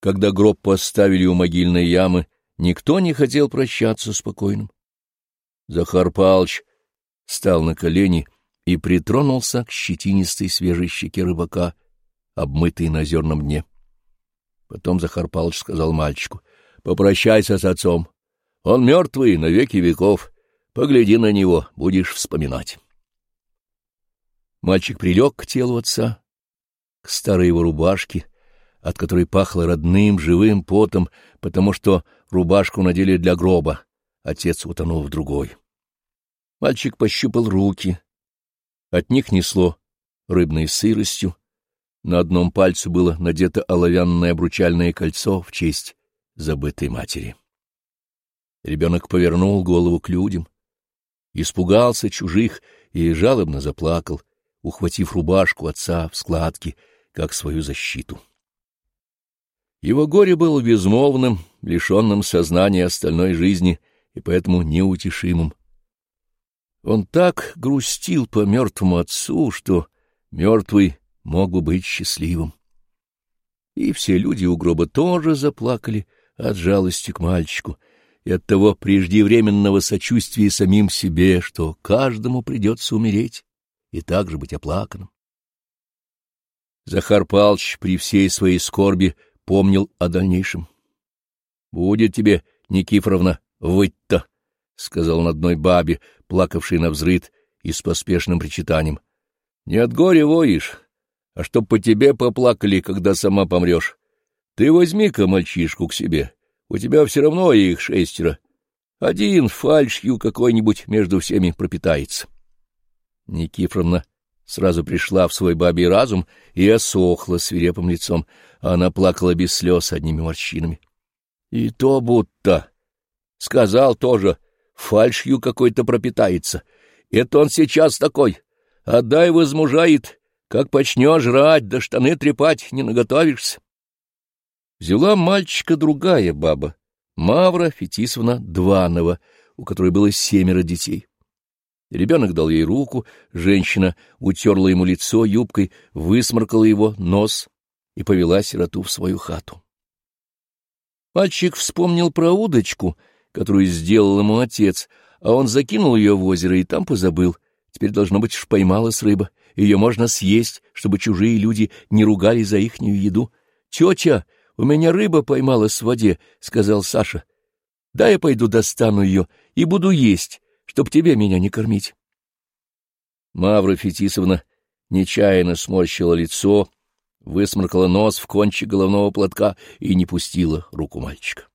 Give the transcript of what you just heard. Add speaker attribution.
Speaker 1: Когда гроб поставили у могильной ямы, никто не хотел прощаться с покойным. Захар Палыч стал на колени и притронулся к щетинистой свежей щеке рыбака, обмытой на озерном дне. Потом Захар Павлович сказал мальчику, — Попрощайся с отцом. Он мертвый на веки веков. Погляди на него, будешь вспоминать. Мальчик прилег к телу отца, к старой его рубашке, от которой пахло родным живым потом, потому что рубашку надели для гроба. Отец утонул в другой. Мальчик пощупал руки. От них несло рыбной сыростью, на одном пальце было надето оловянное обручальное кольцо в честь забытой матери. Ребенок повернул голову к людям, испугался чужих и жалобно заплакал, ухватив рубашку отца в складки, как свою защиту. Его горе было безмолвным, лишенным сознания остальной жизни и поэтому неутешимым. Он так грустил по мертвому отцу, что мертвый мог бы быть счастливым. И все люди у гроба тоже заплакали от жалости к мальчику и от того преждевременного сочувствия самим себе, что каждому придется умереть и также быть оплаканным. Захар Палч при всей своей скорби помнил о дальнейшем. — Будет тебе, Никифоровна, выть-то, — сказал он одной бабе, плакавшей на взрыд и с поспешным причитанием. — Не от горя воишь, а чтоб по тебе поплакали, когда сама помрешь. Ты возьми-ка мальчишку к себе, у тебя все равно их шестеро. Один фальшью какой-нибудь между всеми пропитается. Никифоровна сразу пришла в свой бабий разум и осохла свирепым лицом, она плакала без слез одними морщинами. И то будто... Сказал тоже, фальшью какой-то пропитается. Это он сейчас такой. Отдай возмужает, как почнешь жрать, да штаны трепать не наготовишься. Взяла мальчика другая баба, Мавра Фетисовна Дванова, у которой было семеро детей. Ребенок дал ей руку, женщина утерла ему лицо юбкой, высморкала его нос и повела сироту в свою хату. Мальчик вспомнил про удочку, которую сделал ему отец, а он закинул ее в озеро и там позабыл. Теперь, должно быть, уж поймалась рыба. Ее можно съесть, чтобы чужие люди не ругали за ихнюю еду. — Тетя, у меня рыба поймалась в воде, — сказал Саша. — Да я пойду достану ее и буду есть, чтоб тебе меня не кормить. Мавра Фетисовна нечаянно сморщила лицо, высморкала нос в кончик головного платка и не пустила руку мальчика.